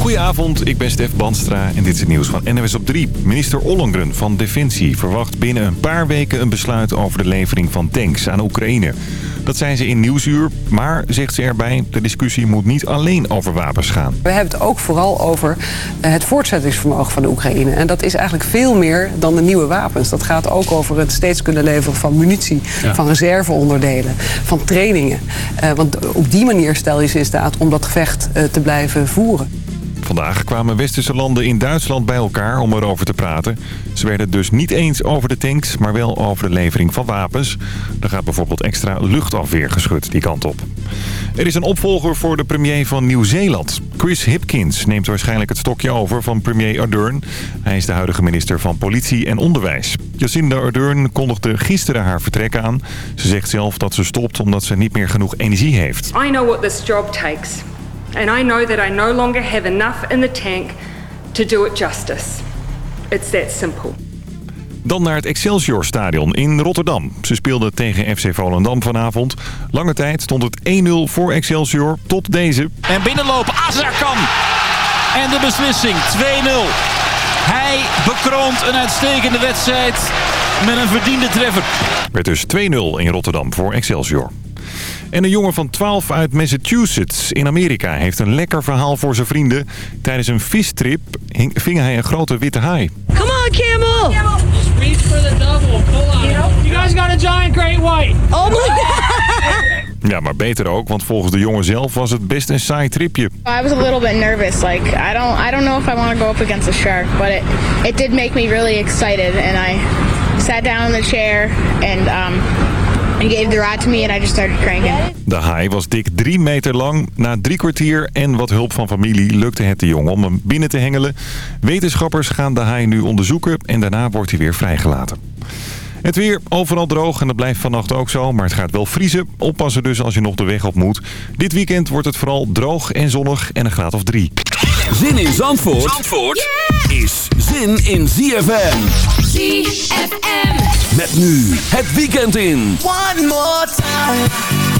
Goedenavond, ik ben Stef Banstra en dit is het nieuws van NWS op 3. Minister Ollongren van Defensie verwacht binnen een paar weken een besluit over de levering van tanks aan Oekraïne. Dat zijn ze in Nieuwsuur, maar, zegt ze erbij, de discussie moet niet alleen over wapens gaan. We hebben het ook vooral over eh, het voortzettingsvermogen van de Oekraïne. En dat is eigenlijk veel meer dan de nieuwe wapens. Dat gaat ook over het steeds kunnen leveren van munitie, van reserveonderdelen, van trainingen. Uh, want op die manier stel je ze in staat om dat gevecht uh, te blijven voeren. Vandaag kwamen westerse landen in Duitsland bij elkaar om erover te praten. Ze werden het dus niet eens over de tanks, maar wel over de levering van wapens. Er gaat bijvoorbeeld extra luchtafweer geschud die kant op. Er is een opvolger voor de premier van Nieuw-Zeeland. Chris Hipkins neemt waarschijnlijk het stokje over van premier Ardern. Hij is de huidige minister van Politie en Onderwijs. Jacinda Ardern kondigde gisteren haar vertrek aan. Ze zegt zelf dat ze stopt omdat ze niet meer genoeg energie heeft. I know what this job takes. And I know that I no longer have enough in the tank to do it justice. It's that simple. Dan naar het Excelsior Stadion in Rotterdam. Ze speelden tegen FC Volendam vanavond. Lange tijd stond het 1-0 voor Excelsior tot deze. En binnenlopen, Azarkan. En de beslissing, 2-0. Hij bekroont een uitstekende wedstrijd met een verdiende treffer. Werd dus 2-0 in Rotterdam voor Excelsior. En een jongen van 12 uit Massachusetts in Amerika heeft een lekker verhaal voor zijn vrienden. Tijdens een vistrip ving hij een grote witte haai. Come on, camel! Just reach for the double. Pull on. You guys got a giant great white. Oh my god! Ja, maar beter ook, want volgens de jongen zelf was het best een saai tripje. I was a little bit nervous. Like, I don't, I don't know if I want to go up against a shark, but it, it did make me really excited. And I sat down in the chair and um, He gave the rod to me and I just started cranking. De haai was dik drie meter lang. Na drie kwartier en wat hulp van familie lukte het de jongen om hem binnen te hengelen. Wetenschappers gaan de haai nu onderzoeken en daarna wordt hij weer vrijgelaten. Het weer overal droog en dat blijft vannacht ook zo, maar het gaat wel vriezen. Oppassen dus als je nog de weg op moet. Dit weekend wordt het vooral droog en zonnig en een graad of drie. Zin in Zandvoort, Zandvoort is zin in ZFM. ZFM. Met nu het weekend in. One more time.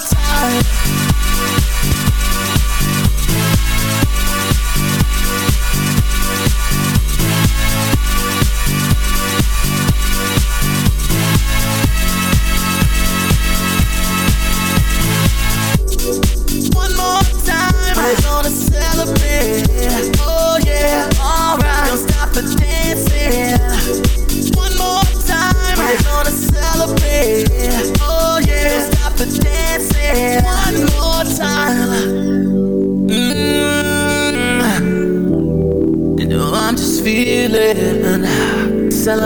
Time.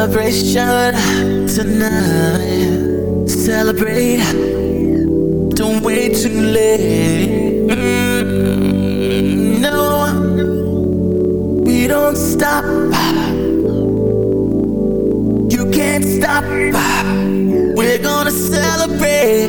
Celebration tonight. Celebrate. Don't wait too late. Mm, no, we don't stop. You can't stop. We're gonna celebrate